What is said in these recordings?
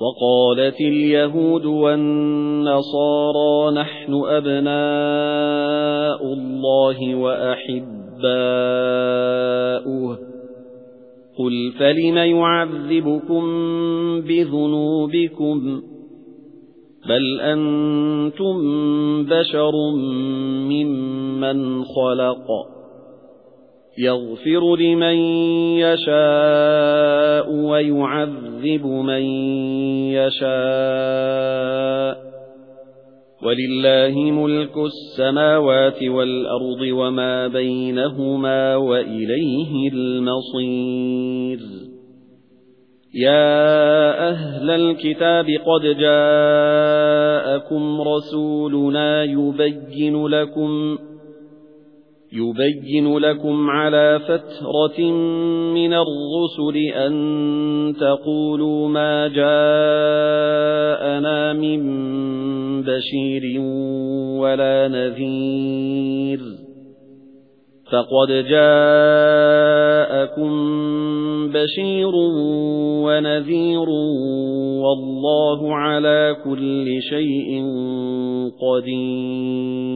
وَقَالَتِ الْيَهُودُ وَالنَّصَارَى نَحْنُ أَبْنَاءُ اللَّهِ وَأَحِبَّاؤُهُ. قُلْ فَلِمَ يُعَذِّبُكُم بِذُنُوبِكُمْ؟ بَلْ أَنتُم بَشَرٌ مِّمَّنْ خَلَقَ. يَغْفِرُ لِمَن يَشَاءُ وَيُعَذِّبُ مَن يَشَاءُ وَلِلَّهِ مُلْكُ السَّمَاوَاتِ وَالْأَرْضِ وَمَا بَيْنَهُمَا وَإِلَيْهِ الْمَصِيرُ يَا أَهْلَ الْكِتَابِ قَدْ جَاءَكُمْ رَسُولُنَا يُبَيِّنُ لَكُمْ يُبَيِّنُ لَكُمْ عَلَى فَتْرَةٍ مِنَ الرُّسُلِ أَن تَقُولُوا مَا جَاءَنَا مِن بَشِيرٍ وَلَا نَذِيرٍ. فَقَدْ جَاءَكُم بَشِيرٌ وَنَذِيرٌ وَاللَّهُ عَلَى كُلِّ شَيْءٍ قَدِيرٌ.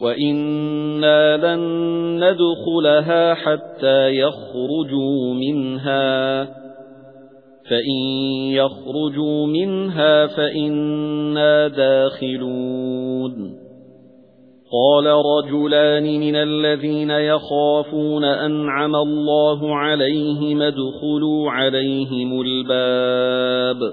وَإِنَّا لَن نَّدْخُلَهَا حَتَّى يَخْرُجُوا مِنْهَا فَإِن يَخْرُجُوا مِنْهَا فَإِنَّا دَاخِلُونَ قَالَ رَجُلَانِ مِنَ الَّذِينَ يَخَافُونَ أَنْعَمَ اللَّهُ عَلَيْهِمْ ادْخُلُوا عَلَيْهِمُ الْبَابَ